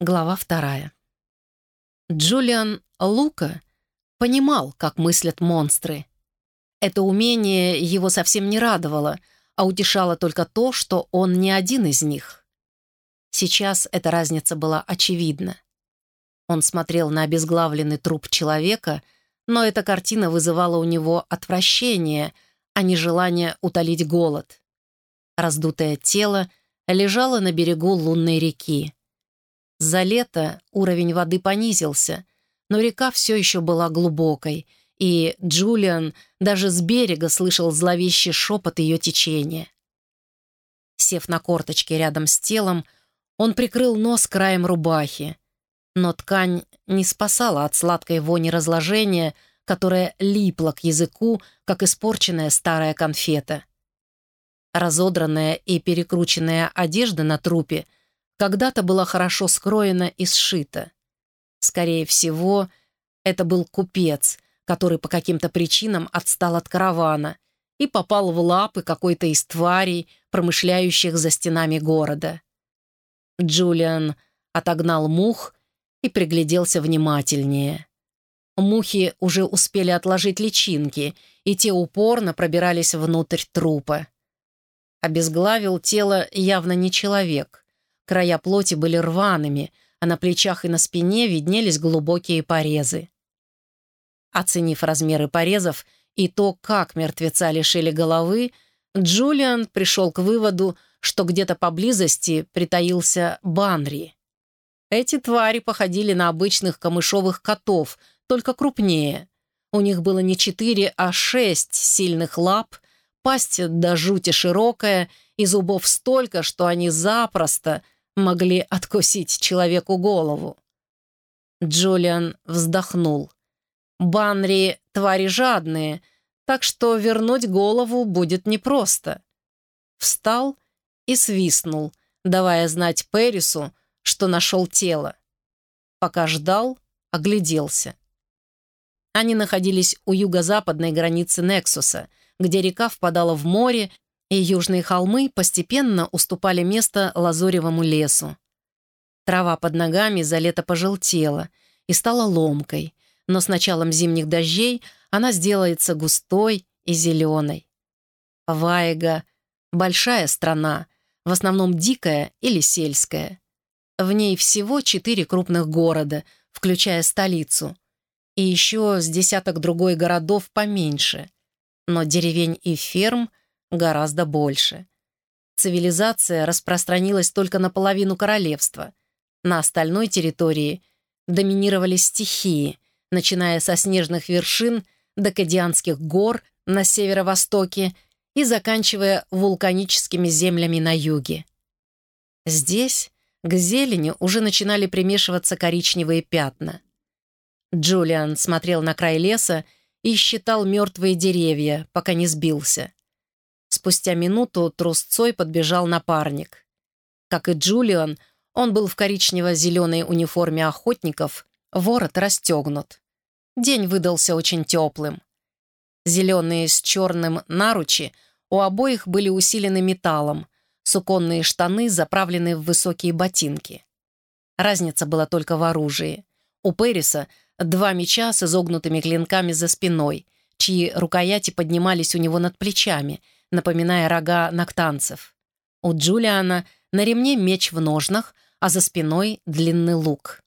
Глава вторая. Джулиан Лука понимал, как мыслят монстры. Это умение его совсем не радовало, а утешало только то, что он не один из них. Сейчас эта разница была очевидна. Он смотрел на обезглавленный труп человека, но эта картина вызывала у него отвращение, а не желание утолить голод. Раздутое тело лежало на берегу лунной реки. За лето уровень воды понизился, но река все еще была глубокой, и Джулиан даже с берега слышал зловещий шепот ее течения. Сев на корточке рядом с телом, он прикрыл нос краем рубахи, но ткань не спасала от сладкой вони разложения, которая липла к языку, как испорченная старая конфета. Разодранная и перекрученная одежда на трупе — когда-то была хорошо скроена и сшита. Скорее всего, это был купец, который по каким-то причинам отстал от каравана и попал в лапы какой-то из тварей, промышляющих за стенами города. Джулиан отогнал мух и пригляделся внимательнее. Мухи уже успели отложить личинки, и те упорно пробирались внутрь трупа. Обезглавил тело явно не человек. Края плоти были рваными, а на плечах и на спине виднелись глубокие порезы. Оценив размеры порезов и то, как мертвеца лишили головы, Джулиан пришел к выводу, что где-то поблизости притаился Банри. Эти твари походили на обычных камышовых котов, только крупнее. У них было не четыре, а шесть сильных лап, пасть до жути широкая и зубов столько, что они запросто — могли откусить человеку голову. Джулиан вздохнул. Банри — твари жадные, так что вернуть голову будет непросто. Встал и свистнул, давая знать Перису, что нашел тело. Пока ждал, огляделся. Они находились у юго-западной границы Нексуса, где река впадала в море и южные холмы постепенно уступали место лазоревому лесу. Трава под ногами за лето пожелтела и стала ломкой, но с началом зимних дождей она сделается густой и зеленой. Ваега — большая страна, в основном дикая или сельская. В ней всего четыре крупных города, включая столицу, и еще с десяток другой городов поменьше. Но деревень и ферм гораздо больше. Цивилизация распространилась только на половину королевства. На остальной территории доминировали стихии, начиная со снежных вершин до Кадианских гор на северо-востоке и заканчивая вулканическими землями на юге. Здесь к зелени уже начинали примешиваться коричневые пятна. Джулиан смотрел на край леса и считал мертвые деревья, пока не сбился. Спустя минуту трусцой подбежал напарник. Как и Джулиан, он был в коричнево-зеленой униформе охотников, ворот расстегнут. День выдался очень теплым. Зеленые с черным наручи у обоих были усилены металлом, суконные штаны заправлены в высокие ботинки. Разница была только в оружии. У Периса два меча с изогнутыми клинками за спиной, чьи рукояти поднимались у него над плечами — напоминая рога ноктанцев. У Джулиана на ремне меч в ножнах, а за спиной длинный лук.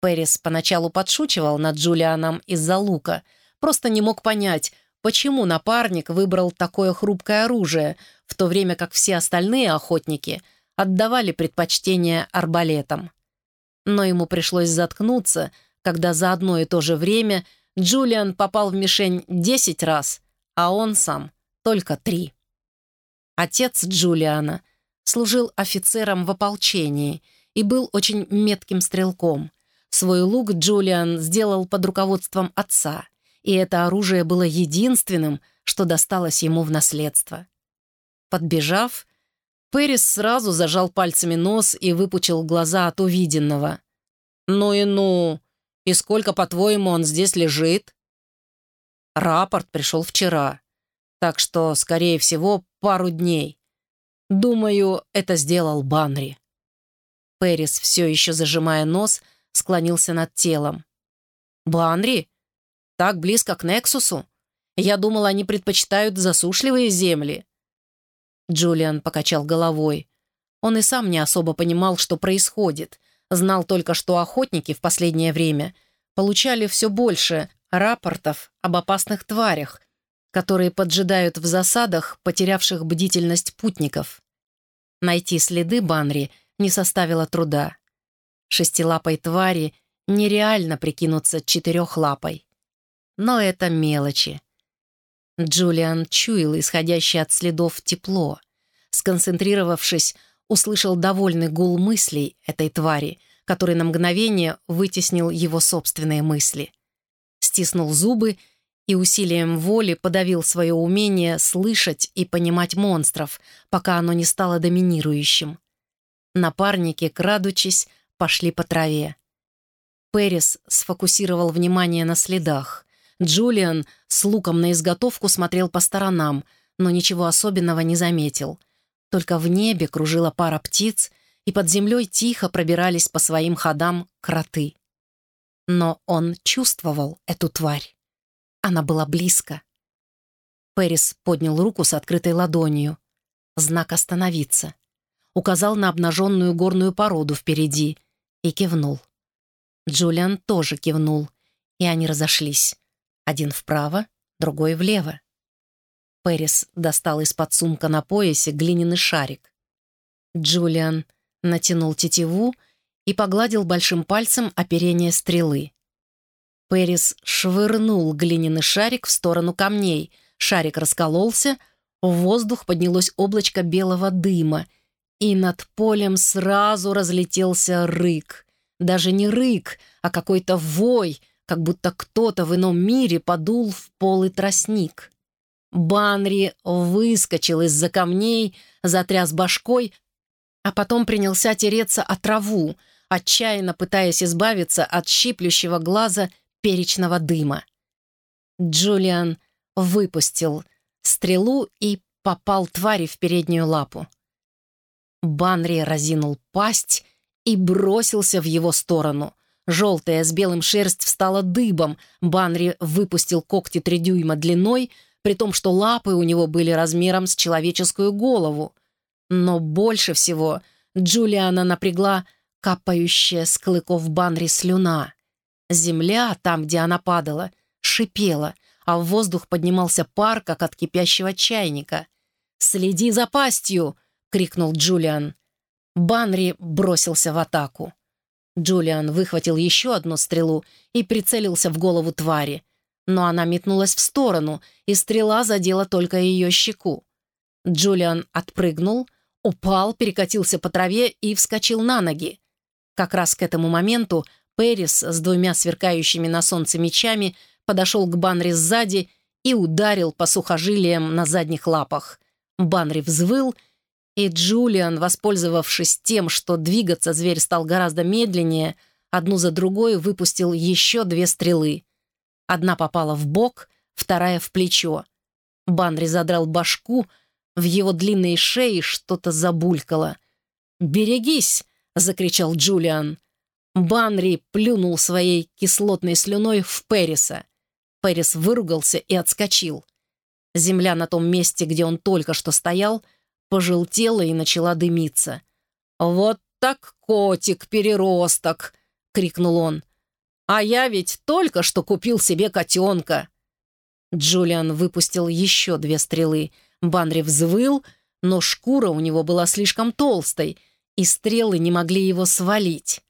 Пэрис поначалу подшучивал над Джулианом из-за лука, просто не мог понять, почему напарник выбрал такое хрупкое оружие, в то время как все остальные охотники отдавали предпочтение арбалетам. Но ему пришлось заткнуться, когда за одно и то же время Джулиан попал в мишень 10 раз, а он сам только три. Отец Джулиана служил офицером в ополчении и был очень метким стрелком. Свой лук Джулиан сделал под руководством отца, и это оружие было единственным, что досталось ему в наследство. Подбежав, Пэрис сразу зажал пальцами нос и выпучил глаза от увиденного. «Ну и ну! И сколько, по-твоему, он здесь лежит?» Рапорт пришел вчера. Так что, скорее всего, пару дней. Думаю, это сделал Банри. Пэрис, все еще зажимая нос, склонился над телом. «Банри? Так близко к Нексусу? Я думал, они предпочитают засушливые земли». Джулиан покачал головой. Он и сам не особо понимал, что происходит. Знал только, что охотники в последнее время получали все больше рапортов об опасных тварях, которые поджидают в засадах потерявших бдительность путников. Найти следы Банри не составило труда. Шестилапой твари нереально прикинуться четырехлапой. Но это мелочи. Джулиан чуял исходящее от следов тепло. Сконцентрировавшись, услышал довольный гул мыслей этой твари, который на мгновение вытеснил его собственные мысли. Стиснул зубы и усилием воли подавил свое умение слышать и понимать монстров, пока оно не стало доминирующим. Напарники, крадучись, пошли по траве. Перес сфокусировал внимание на следах. Джулиан с луком на изготовку смотрел по сторонам, но ничего особенного не заметил. Только в небе кружила пара птиц, и под землей тихо пробирались по своим ходам кроты. Но он чувствовал эту тварь. Она была близко. Пэрис поднял руку с открытой ладонью. Знак «Остановиться». Указал на обнаженную горную породу впереди и кивнул. Джулиан тоже кивнул, и они разошлись. Один вправо, другой влево. Пэрис достал из-под сумка на поясе глиняный шарик. Джулиан натянул тетиву и погладил большим пальцем оперение стрелы. Пэрис швырнул глиняный шарик в сторону камней. Шарик раскололся, в воздух поднялось облачко белого дыма, и над полем сразу разлетелся рык. Даже не рык, а какой-то вой, как будто кто-то в ином мире подул в полый тростник. Банри выскочил из-за камней, затряс башкой, а потом принялся тереться о траву, отчаянно пытаясь избавиться от щиплющего глаза перечного дыма. Джулиан выпустил стрелу и попал твари в переднюю лапу. Банри разинул пасть и бросился в его сторону. Желтая с белым шерсть встала дыбом. Банри выпустил когти три дюйма длиной, при том, что лапы у него были размером с человеческую голову. Но больше всего Джулиана напрягла капающая с клыков Банри слюна. Земля, там, где она падала, шипела, а в воздух поднимался пар, как от кипящего чайника. «Следи за пастью!» — крикнул Джулиан. Банри бросился в атаку. Джулиан выхватил еще одну стрелу и прицелился в голову твари. Но она метнулась в сторону, и стрела задела только ее щеку. Джулиан отпрыгнул, упал, перекатился по траве и вскочил на ноги. Как раз к этому моменту Пэрис с двумя сверкающими на солнце мечами подошел к Банри сзади и ударил по сухожилиям на задних лапах. Банри взвыл, и Джулиан, воспользовавшись тем, что двигаться зверь стал гораздо медленнее, одну за другой выпустил еще две стрелы. Одна попала в бок, вторая в плечо. Банри задрал башку, в его длинной шее что-то забулькало. «Берегись!» — закричал Джулиан. Банри плюнул своей кислотной слюной в Периса. Перис выругался и отскочил. Земля на том месте, где он только что стоял, пожелтела и начала дымиться. «Вот так котик-переросток!» — крикнул он. «А я ведь только что купил себе котенка!» Джулиан выпустил еще две стрелы. Банри взвыл, но шкура у него была слишком толстой, и стрелы не могли его свалить.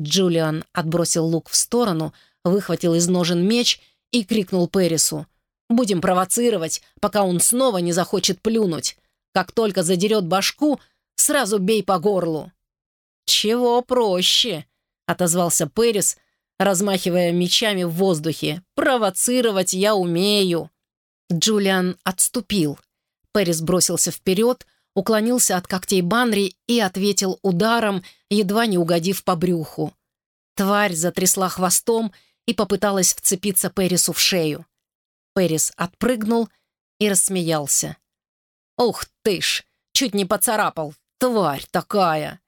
Джулиан отбросил лук в сторону, выхватил из ножен меч и крикнул Перису. «Будем провоцировать, пока он снова не захочет плюнуть. Как только задерет башку, сразу бей по горлу». «Чего проще?» — отозвался Перис, размахивая мечами в воздухе. «Провоцировать я умею». Джулиан отступил. Перис бросился вперед, уклонился от когтей Банри и ответил ударом, едва не угодив по брюху. Тварь затрясла хвостом и попыталась вцепиться Перису в шею. Перис отпрыгнул и рассмеялся. «Ух ты ж! Чуть не поцарапал! Тварь такая!»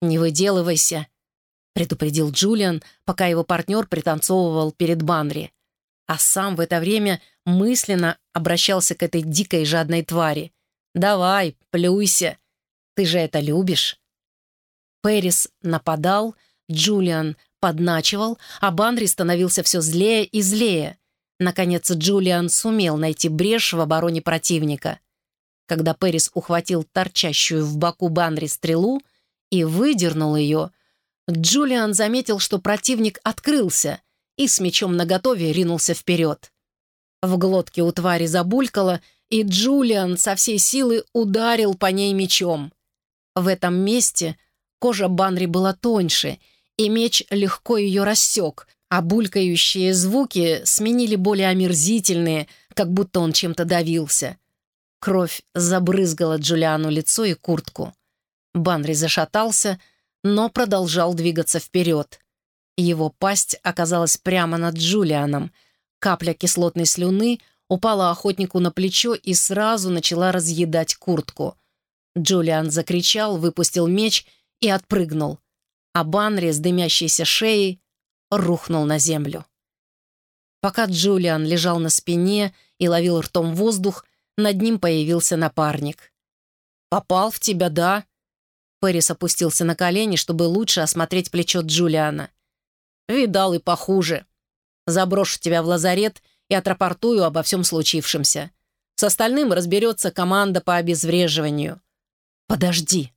«Не выделывайся», — предупредил Джулиан, пока его партнер пританцовывал перед Банри. А сам в это время мысленно обращался к этой дикой жадной твари. «Давай, плюйся. Ты же это любишь». Пэрис нападал, Джулиан подначивал, а Банри становился все злее и злее. Наконец Джулиан сумел найти брешь в обороне противника. Когда Пэрис ухватил торчащую в боку Банри стрелу и выдернул ее, Джулиан заметил, что противник открылся и с мечом наготове ринулся вперед. В глотке у твари забулькало, и Джулиан со всей силы ударил по ней мечом. В этом месте кожа Банри была тоньше, и меч легко ее рассек, а булькающие звуки сменили более омерзительные, как будто он чем-то давился. Кровь забрызгала Джулиану лицо и куртку. Банри зашатался, но продолжал двигаться вперед. Его пасть оказалась прямо над Джулианом. Капля кислотной слюны упала охотнику на плечо и сразу начала разъедать куртку. Джулиан закричал, выпустил меч и отпрыгнул. А Банри с дымящейся шеей рухнул на землю. Пока Джулиан лежал на спине и ловил ртом воздух, над ним появился напарник. «Попал в тебя, да?» Пэрис опустился на колени, чтобы лучше осмотреть плечо Джулиана. «Видал и похуже. Заброшу тебя в лазарет и отрапортую обо всем случившемся. С остальным разберется команда по обезвреживанию». «Подожди».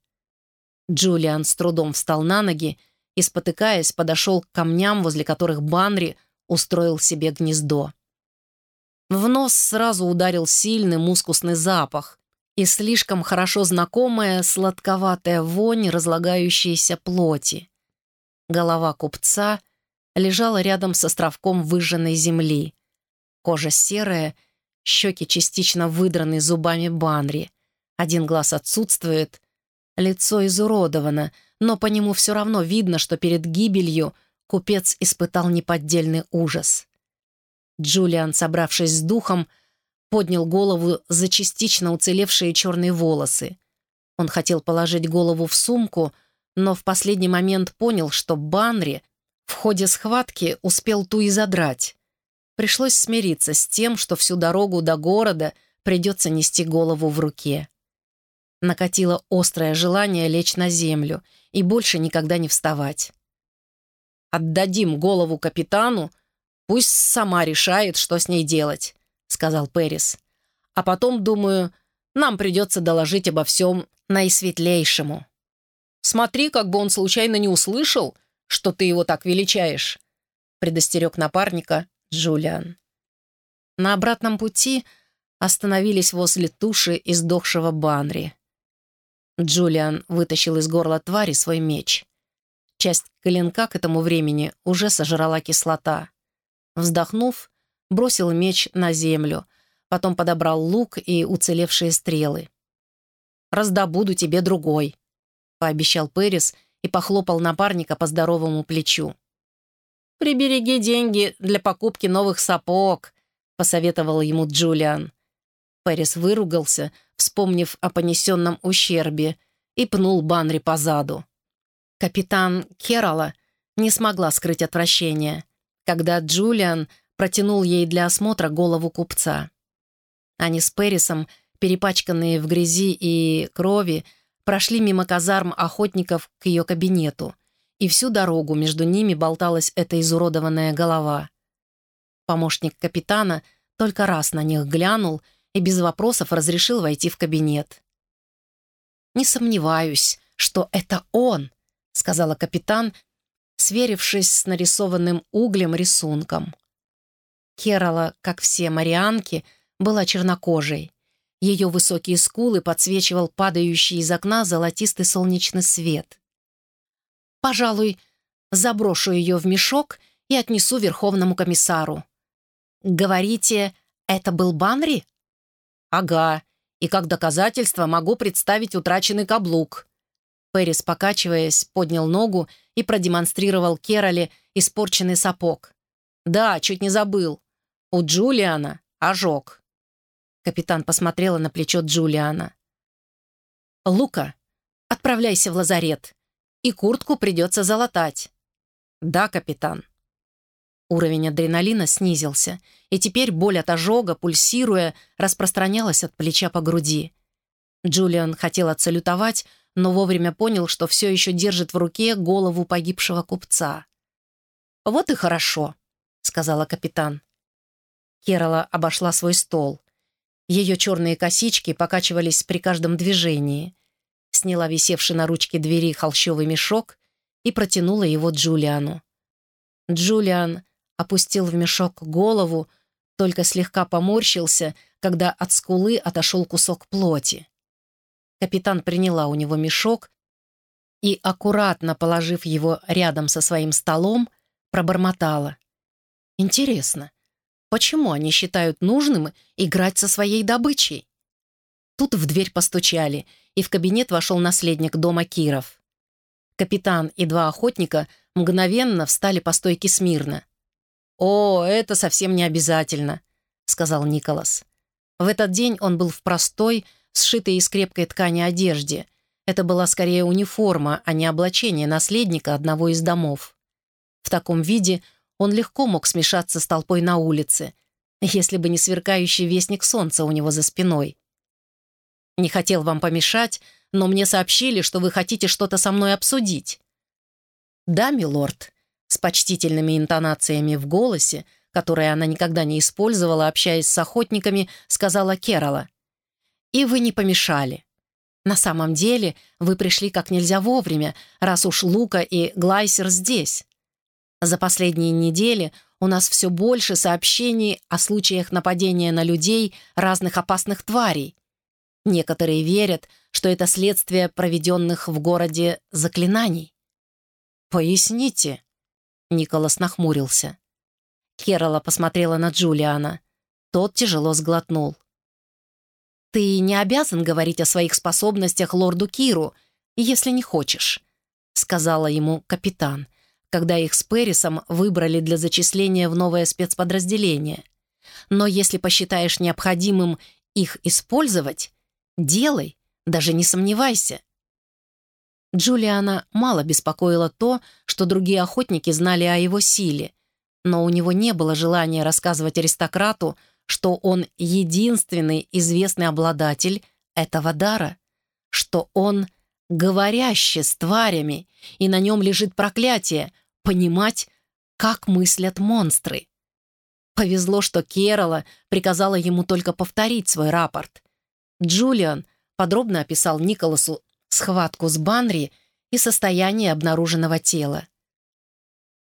Джулиан с трудом встал на ноги и, спотыкаясь, подошел к камням, возле которых Банри устроил себе гнездо. В нос сразу ударил сильный мускусный запах и слишком хорошо знакомая сладковатая вонь разлагающейся плоти. Голова купца лежала рядом с островком выжженной земли. Кожа серая, щеки частично выдраны зубами банри. Один глаз отсутствует, лицо изуродовано, но по нему все равно видно, что перед гибелью купец испытал неподдельный ужас. Джулиан, собравшись с духом, поднял голову за частично уцелевшие черные волосы. Он хотел положить голову в сумку, но в последний момент понял, что Банри в ходе схватки успел ту и задрать. Пришлось смириться с тем, что всю дорогу до города придется нести голову в руке. Накатило острое желание лечь на землю и больше никогда не вставать. «Отдадим голову капитану Пусть сама решает, что с ней делать», — сказал Пэрис. «А потом, думаю, нам придется доложить обо всем наисветлейшему. Смотри, как бы он случайно не услышал, что ты его так величаешь», — предостерег напарника Джулиан. На обратном пути остановились возле туши издохшего Банри. Джулиан вытащил из горла твари свой меч. Часть клинка к этому времени уже сожрала кислота. Вздохнув, бросил меч на землю, потом подобрал лук и уцелевшие стрелы. «Раздобуду тебе другой», — пообещал Пэрис и похлопал напарника по здоровому плечу. «Прибереги деньги для покупки новых сапог», — посоветовал ему Джулиан. Пэрис выругался, вспомнив о понесенном ущербе, и пнул Банри по заду. Капитан Керала не смогла скрыть отвращение когда Джулиан протянул ей для осмотра голову купца. Они с Перрисом, перепачканные в грязи и крови, прошли мимо казарм охотников к ее кабинету, и всю дорогу между ними болталась эта изуродованная голова. Помощник капитана только раз на них глянул и без вопросов разрешил войти в кабинет. «Не сомневаюсь, что это он», — сказала капитан, сверившись с нарисованным углем рисунком. Керала, как все марианки, была чернокожей. Ее высокие скулы подсвечивал падающий из окна золотистый солнечный свет. «Пожалуй, заброшу ее в мешок и отнесу верховному комиссару». «Говорите, это был Банри?» «Ага, и как доказательство могу представить утраченный каблук». Пэрис, покачиваясь, поднял ногу и продемонстрировал Кероле испорченный сапог. «Да, чуть не забыл. У Джулиана ожог». Капитан посмотрела на плечо Джулиана. «Лука, отправляйся в лазарет и куртку придется залатать». «Да, капитан». Уровень адреналина снизился, и теперь боль от ожога, пульсируя, распространялась от плеча по груди. Джулиан хотел отсалютовать, но вовремя понял, что все еще держит в руке голову погибшего купца. «Вот и хорошо», — сказала капитан. Керола обошла свой стол. Ее черные косички покачивались при каждом движении. Сняла висевший на ручке двери холщовый мешок и протянула его Джулиану. Джулиан опустил в мешок голову, только слегка поморщился, когда от скулы отошел кусок плоти. Капитан приняла у него мешок и, аккуратно положив его рядом со своим столом, пробормотала. «Интересно, почему они считают нужным играть со своей добычей?» Тут в дверь постучали, и в кабинет вошел наследник дома Киров. Капитан и два охотника мгновенно встали по стойке смирно. «О, это совсем не обязательно», — сказал Николас. В этот день он был в простой, сшитой из крепкой ткани одежде. Это была скорее униформа, а не облачение наследника одного из домов. В таком виде он легко мог смешаться с толпой на улице, если бы не сверкающий вестник солнца у него за спиной. «Не хотел вам помешать, но мне сообщили, что вы хотите что-то со мной обсудить». «Да, милорд», с почтительными интонациями в голосе, которые она никогда не использовала, общаясь с охотниками, сказала Керола. «И вы не помешали. На самом деле вы пришли как нельзя вовремя, раз уж Лука и Глайсер здесь. За последние недели у нас все больше сообщений о случаях нападения на людей разных опасных тварей. Некоторые верят, что это следствие проведенных в городе заклинаний. «Поясните», Николас нахмурился. Керола посмотрела на Джулиана. Тот тяжело сглотнул. «Ты не обязан говорить о своих способностях лорду Киру, если не хочешь», — сказала ему капитан, когда их с Перисом выбрали для зачисления в новое спецподразделение. «Но если посчитаешь необходимым их использовать, делай, даже не сомневайся. Джулиана мало беспокоило то, что другие охотники знали о его силе, но у него не было желания рассказывать аристократу, что он единственный известный обладатель этого дара, что он говорящий с тварями, и на нем лежит проклятие понимать, как мыслят монстры. Повезло, что Керола приказала ему только повторить свой рапорт. Джулиан подробно описал Николасу схватку с Банри и состояние обнаруженного тела.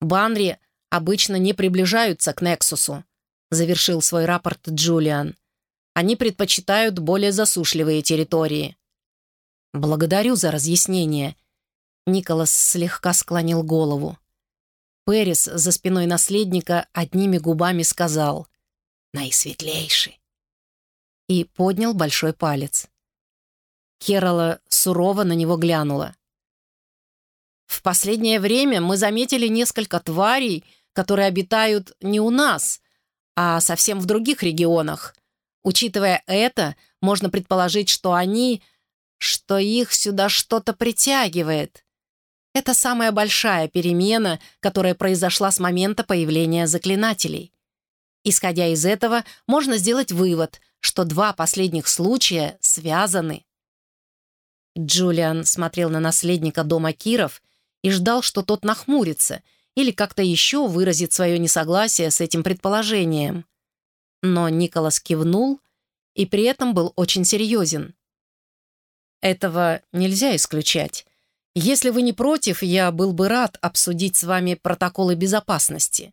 «Банри обычно не приближаются к Нексусу», завершил свой рапорт Джулиан. «Они предпочитают более засушливые территории». «Благодарю за разъяснение», Николас слегка склонил голову. Перес за спиной наследника одними губами сказал «Наисветлейший» и поднял большой палец. Керола сурово на него глянула. «В последнее время мы заметили несколько тварей, которые обитают не у нас, а совсем в других регионах. Учитывая это, можно предположить, что они... что их сюда что-то притягивает. Это самая большая перемена, которая произошла с момента появления заклинателей. Исходя из этого, можно сделать вывод, что два последних случая связаны. Джулиан смотрел на наследника дома Киров и ждал, что тот нахмурится или как-то еще выразит свое несогласие с этим предположением. Но Николас кивнул и при этом был очень серьезен. «Этого нельзя исключать. Если вы не против, я был бы рад обсудить с вами протоколы безопасности».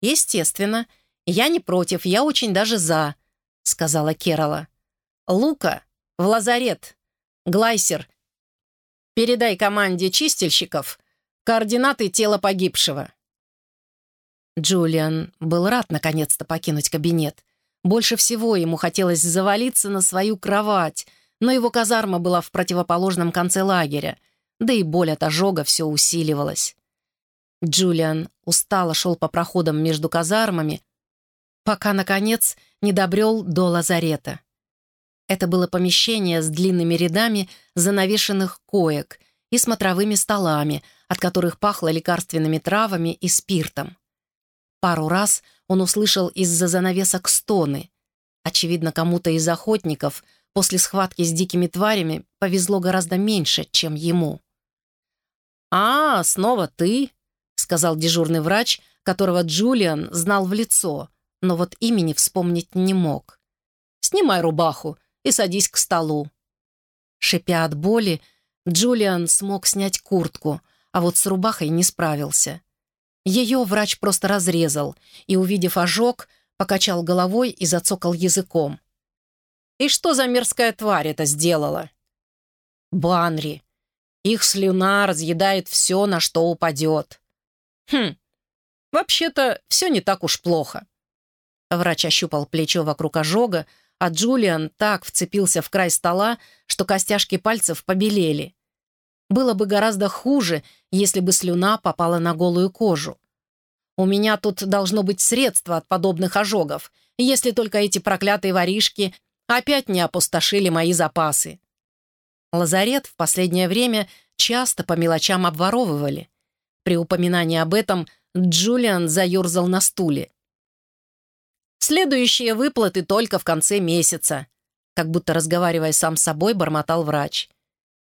«Естественно, я не против, я очень даже за», — сказала Керола. «Лука, в лазарет, Глайсер, передай команде чистильщиков координаты тела погибшего». Джулиан был рад наконец-то покинуть кабинет. Больше всего ему хотелось завалиться на свою кровать, но его казарма была в противоположном конце лагеря, да и боль от ожога все усиливалась. Джулиан устало шел по проходам между казармами, пока, наконец, не добрел до лазарета. Это было помещение с длинными рядами занавешенных коек и смотровыми столами, от которых пахло лекарственными травами и спиртом. Пару раз он услышал из-за занавесок стоны. Очевидно, кому-то из охотников после схватки с дикими тварями повезло гораздо меньше, чем ему. «А, снова ты?» — сказал дежурный врач, которого Джулиан знал в лицо, но вот имени вспомнить не мог. «Снимай рубаху и садись к столу». Шипя от боли, Джулиан смог снять куртку, а вот с рубахой не справился. Ее врач просто разрезал и, увидев ожог, покачал головой и зацокал языком. «И что за мерзкая тварь это сделала?» «Банри. Их слюна разъедает все, на что упадет». «Хм, вообще-то все не так уж плохо». Врач ощупал плечо вокруг ожога, а Джулиан так вцепился в край стола, что костяшки пальцев побелели. Было бы гораздо хуже, если бы слюна попала на голую кожу. У меня тут должно быть средство от подобных ожогов, если только эти проклятые воришки опять не опустошили мои запасы. Лазарет в последнее время часто по мелочам обворовывали. При упоминании об этом Джулиан заерзал на стуле. «Следующие выплаты только в конце месяца», как будто разговаривая сам с собой, бормотал врач.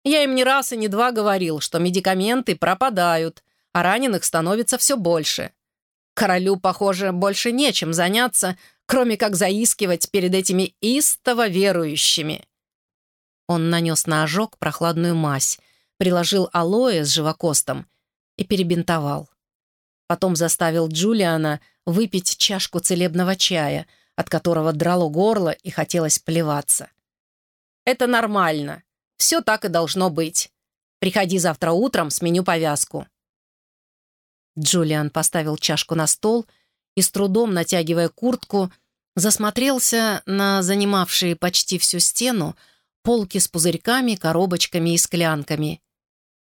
«Я им не раз и не два говорил, что медикаменты пропадают, а раненых становится все больше. Королю, похоже, больше нечем заняться, кроме как заискивать перед этими истово верующими». Он нанес на ожог прохладную мазь, приложил алоэ с живокостом и перебинтовал. Потом заставил Джулиана выпить чашку целебного чая, от которого драло горло и хотелось плеваться. «Это нормально. Все так и должно быть. Приходи завтра утром, сменю повязку». Джулиан поставил чашку на стол и, с трудом натягивая куртку, засмотрелся на занимавшие почти всю стену полки с пузырьками, коробочками и склянками.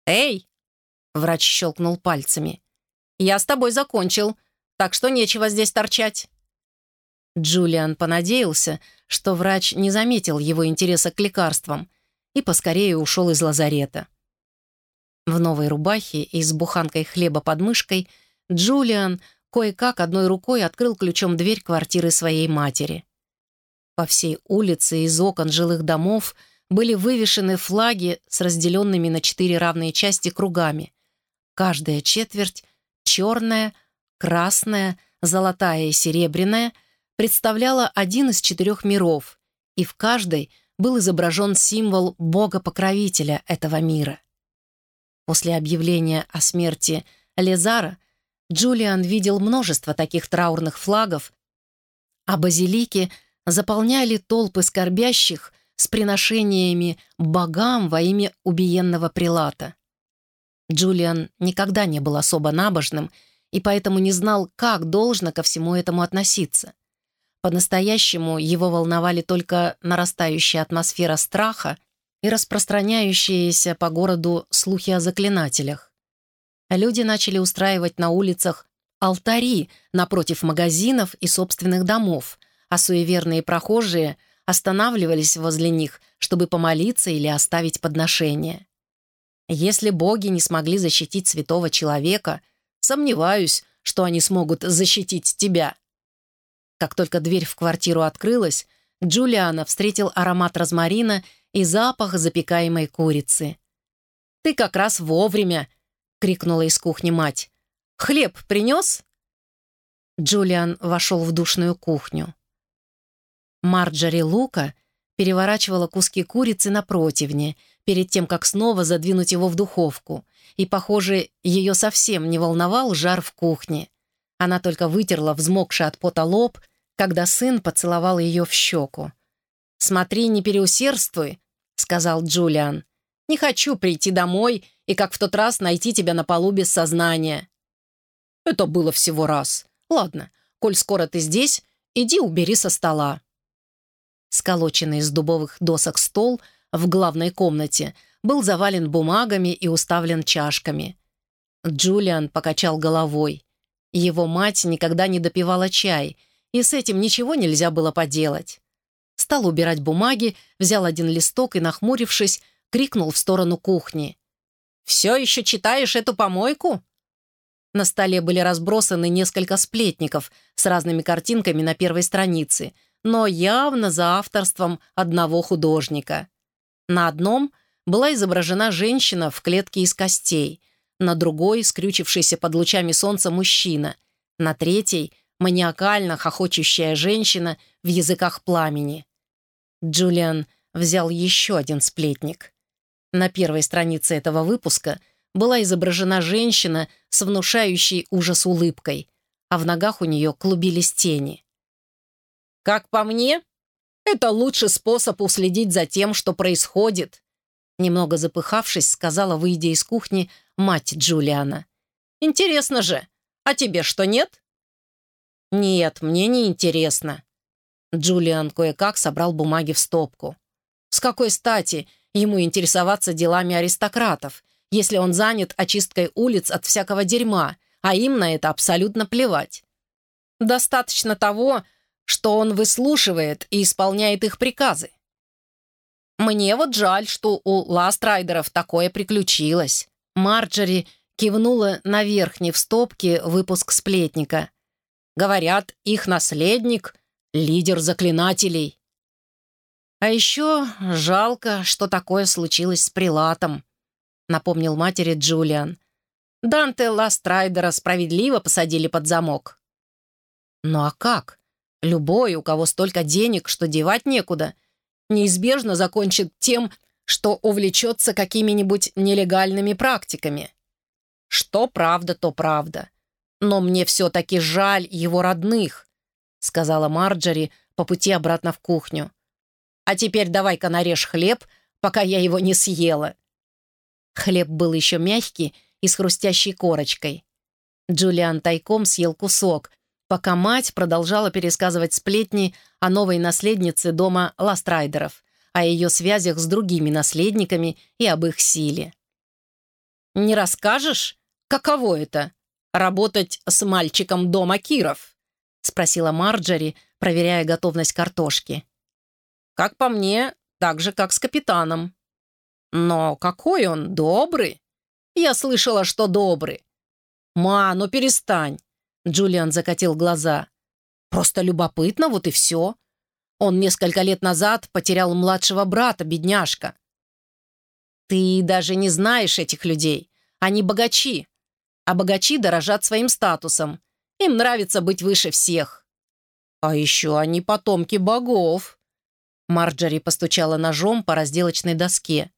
«Эй!» — врач щелкнул пальцами. «Я с тобой закончил так что нечего здесь торчать». Джулиан понадеялся, что врач не заметил его интереса к лекарствам и поскорее ушел из лазарета. В новой рубахе и с буханкой хлеба под мышкой Джулиан кое-как одной рукой открыл ключом дверь квартиры своей матери. По всей улице из окон жилых домов были вывешены флаги с разделенными на четыре равные части кругами. Каждая четверть — черная — красная, золотая и серебряная, представляла один из четырех миров, и в каждой был изображен символ бога-покровителя этого мира. После объявления о смерти Лезара Джулиан видел множество таких траурных флагов, а базилики заполняли толпы скорбящих с приношениями богам во имя убиенного прилата. Джулиан никогда не был особо набожным и поэтому не знал, как должно ко всему этому относиться. По-настоящему его волновали только нарастающая атмосфера страха и распространяющиеся по городу слухи о заклинателях. Люди начали устраивать на улицах алтари напротив магазинов и собственных домов, а суеверные прохожие останавливались возле них, чтобы помолиться или оставить подношение. Если боги не смогли защитить святого человека — Сомневаюсь, что они смогут защитить тебя». Как только дверь в квартиру открылась, Джулиана встретил аромат розмарина и запах запекаемой курицы. «Ты как раз вовремя!» — крикнула из кухни мать. «Хлеб принес?» Джулиан вошел в душную кухню. Марджори Лука переворачивала куски курицы на противне, перед тем, как снова задвинуть его в духовку. И, похоже, ее совсем не волновал жар в кухне. Она только вытерла взмокший от пота лоб, когда сын поцеловал ее в щеку. «Смотри, не переусердствуй», — сказал Джулиан. «Не хочу прийти домой и, как в тот раз, найти тебя на полу без сознания». «Это было всего раз. Ладно, коль скоро ты здесь, иди убери со стола». Сколоченный из дубовых досок стол — в главной комнате был завален бумагами и уставлен чашками. Джулиан покачал головой. Его мать никогда не допивала чай, и с этим ничего нельзя было поделать. Стал убирать бумаги, взял один листок и, нахмурившись, крикнул в сторону кухни. все еще читаешь эту помойку?» На столе были разбросаны несколько сплетников с разными картинками на первой странице, но явно за авторством одного художника. На одном была изображена женщина в клетке из костей, на другой — скрючившийся под лучами солнца мужчина, на третьей — маниакально хохочущая женщина в языках пламени. Джулиан взял еще один сплетник. На первой странице этого выпуска была изображена женщина с внушающей ужас улыбкой, а в ногах у нее клубились тени. «Как по мне, это лучший способ уследить за тем, что происходит», немного запыхавшись, сказала, выйдя из кухни, мать Джулиана. «Интересно же, а тебе что, нет?» «Нет, мне не интересно». Джулиан кое-как собрал бумаги в стопку. «С какой стати ему интересоваться делами аристократов, если он занят очисткой улиц от всякого дерьма, а им на это абсолютно плевать? Достаточно того, что он выслушивает и исполняет их приказы. Мне вот жаль, что у Ластрайдеров такое приключилось. Марджери кивнула на верхний в стопке выпуск сплетника. Говорят, их наследник — лидер заклинателей. А еще жалко, что такое случилось с Прилатом, напомнил матери Джулиан. Данте Ластрайдера справедливо посадили под замок. Ну а как? Любой, у кого столько денег, что девать некуда, неизбежно закончит тем, что увлечется какими-нибудь нелегальными практиками. Что правда, то правда. Но мне все-таки жаль его родных, сказала Марджори по пути обратно в кухню. А теперь давай-ка нарежь хлеб, пока я его не съела». Хлеб был еще мягкий и с хрустящей корочкой. Джулиан тайком съел кусок, пока мать продолжала пересказывать сплетни о новой наследнице дома Ластрайдеров, о ее связях с другими наследниками и об их силе. «Не расскажешь, каково это — работать с мальчиком дома Киров?» — спросила Марджери, проверяя готовность картошки. Как по мне, так же, как с капитаном. Но какой он добрый! Я слышала, что добрый. «Ма, ну перестань!» Джулиан закатил глаза. «Просто любопытно, вот и все. Он несколько лет назад потерял младшего брата, бедняжка. Ты даже не знаешь этих людей. Они богачи. А богачи дорожат своим статусом. Им нравится быть выше всех. А еще они потомки богов. Марджори постучала ножом по разделочной доске.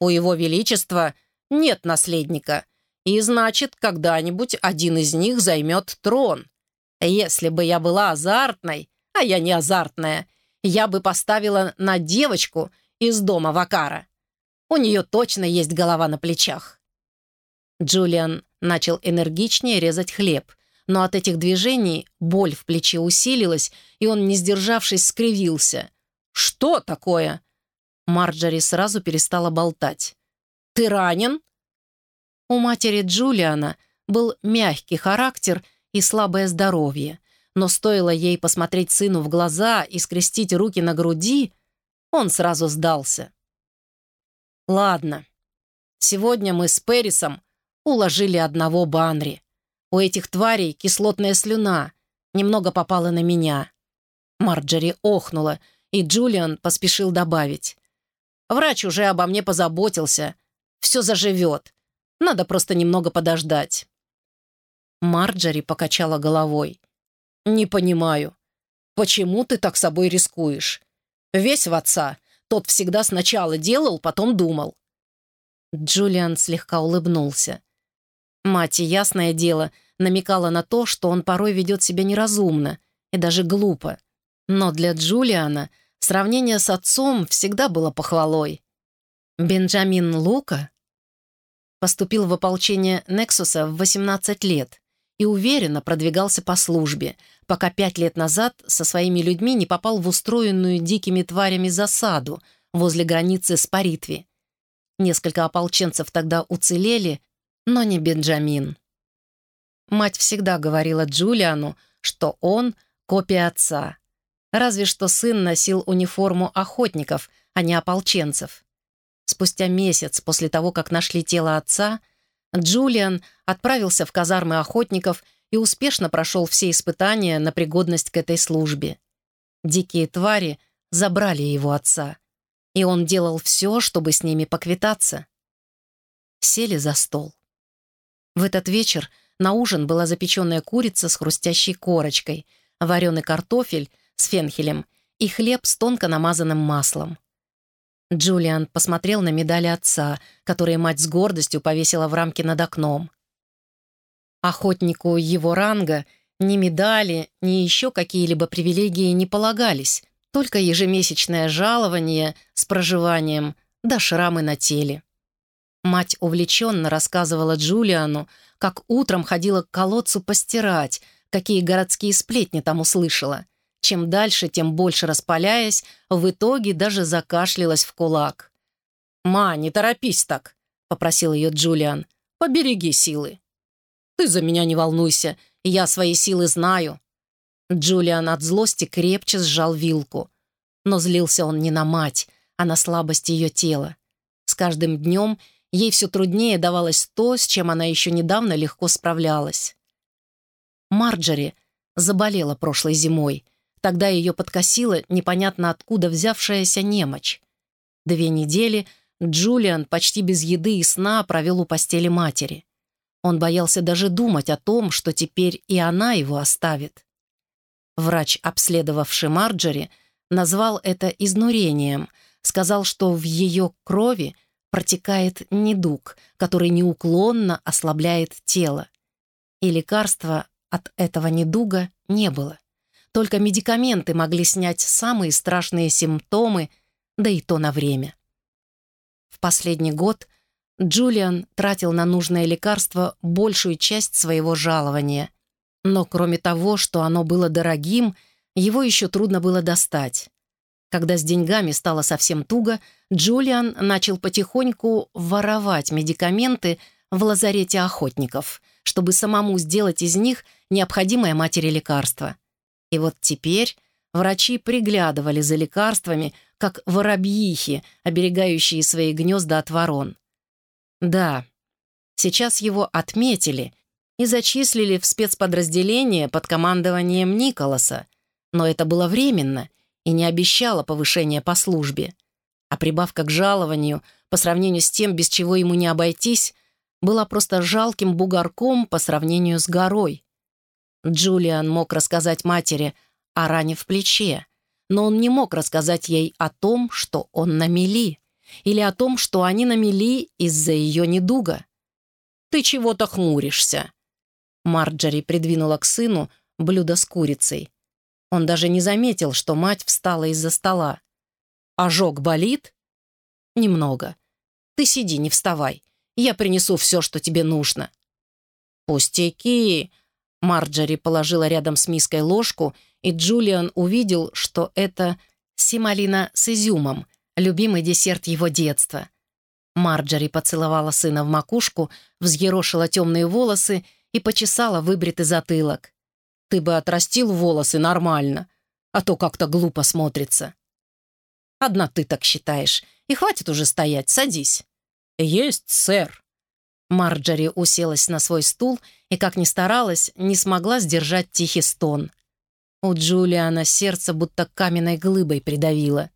«У его величества нет наследника, и значит, когда-нибудь один из них займет трон. Если бы я была азартной, а я не азартная, я бы поставила на девочку из дома Вакара. У нее точно есть голова на плечах». Джулиан начал энергичнее резать хлеб, но от этих движений боль в плече усилилась, и он, не сдержавшись, скривился. «Что такое?» Марджори сразу перестала болтать. «Ты ранен?» У матери Джулиана был мягкий характер и слабое здоровье, но стоило ей посмотреть сыну в глаза и скрестить руки на груди, он сразу сдался. «Ладно, сегодня мы с Перисом уложили одного Банри. У этих тварей кислотная слюна немного попала на меня». Марджори охнула — и Джулиан поспешил добавить. «Врач уже обо мне позаботился. Все заживет. Надо просто немного подождать». Марджори покачала головой. «Не понимаю. Почему ты так собой рискуешь? Весь в отца. Тот всегда сначала делал, потом думал». Джулиан слегка улыбнулся. Мать, ясное дело, намекала на то, что он порой ведет себя неразумно и даже глупо. Но для Джулиана Сравнение с отцом всегда было похвалой. Бенджамин Лука поступил в ополчение Нексуса в 18 лет и уверенно продвигался по службе, пока пять лет назад со своими людьми не попал в устроенную дикими тварями засаду возле границы с Паритви. Несколько ополченцев тогда уцелели, но не Бенджамин. Мать всегда говорила Джулиану, что он — копия отца — Разве что сын носил униформу охотников, а не ополченцев. Спустя месяц после того, как нашли тело отца, Джулиан отправился в казармы охотников и успешно прошел все испытания на пригодность к этой службе. Дикие твари забрали его отца, и он делал все, чтобы с ними поквитаться. Сели за стол. В этот вечер на ужин была запеченная курица с хрустящей корочкой, вареный картофель с фенхелем и хлеб с тонко намазанным маслом. Джулиан посмотрел на медали отца, которые мать с гордостью повесила в рамке над окном. Охотнику его ранга ни медали, ни еще какие-либо привилегии не полагались, только ежемесячное жалование с проживанием да шрамы на теле. Мать увлеченно рассказывала Джулиану, как утром ходила к колодцу постирать, какие городские сплетни там услышала. Чем дальше, тем больше распаляясь, в итоге даже закашлялась в кулак. «Ма, не торопись так», — попросил ее Джулиан. «Побереги силы». «Ты за меня не волнуйся, я свои силы знаю». Джулиан от злости крепче сжал вилку. Но злился он не на мать, а на слабость ее тела. С каждым днем ей все труднее давалось то, с чем она еще недавно легко справлялась. Марджори заболела прошлой зимой — Тогда ее подкосила непонятно откуда взявшаяся немочь. Две недели Джулиан почти без еды и сна провел у постели матери. Он боялся даже думать о том, что теперь и она его оставит. Врач, обследовавший Марджори, назвал это изнурением, сказал, что в ее крови протекает недуг, который неуклонно ослабляет тело. И лекарства от этого недуга не было. Только медикаменты могли снять самые страшные симптомы, да и то на время. В последний год Джулиан тратил на нужное лекарство большую часть своего жалования. Но кроме того, что оно было дорогим, его еще трудно было достать. Когда с деньгами стало совсем туго, Джулиан начал потихоньку воровать медикаменты в лазарете охотников, чтобы самому сделать из них необходимое матери лекарство. И вот теперь врачи приглядывали за лекарствами, как воробьихи, оберегающие свои гнезда от ворон. Да, сейчас его отметили и зачислили в спецподразделение под командованием Николаса, но это было временно и не обещало повышения по службе. А прибавка к жалованию, по сравнению с тем, без чего ему не обойтись, была просто жалким бугорком по сравнению с горой. Джулиан мог рассказать матери о ране в плече, но он не мог рассказать ей о том, что он на мели, или о том, что они на мели из-за ее недуга. «Ты чего-то хмуришься?» Марджори придвинула к сыну блюдо с курицей. Он даже не заметил, что мать встала из-за стола. «Ожог болит?» «Немного. Ты сиди, не вставай. Я принесу все, что тебе нужно». «Пустяки!» Марджори положила рядом с миской ложку, и Джулиан увидел, что это сималина с изюмом, любимый десерт его детства. Марджори поцеловала сына в макушку, взъерошила темные волосы и почесала выбритый затылок. «Ты бы отрастил волосы нормально, а то как-то глупо смотрится». «Одна ты так считаешь, и хватит уже стоять, садись». «Есть, сэр». Марджори уселась на свой стул и, как ни старалась, не смогла сдержать тихий стон. У Джулиана сердце будто каменной глыбой придавило.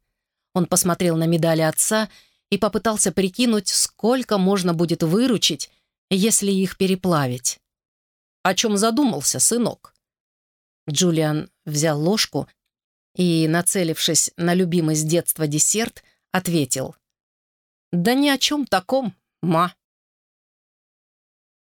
Он посмотрел на медали отца и попытался прикинуть, сколько можно будет выручить, если их переплавить. «О чем задумался, сынок?» Джулиан взял ложку и, нацелившись на любимый с детства десерт, ответил. «Да ни о чем таком, ма».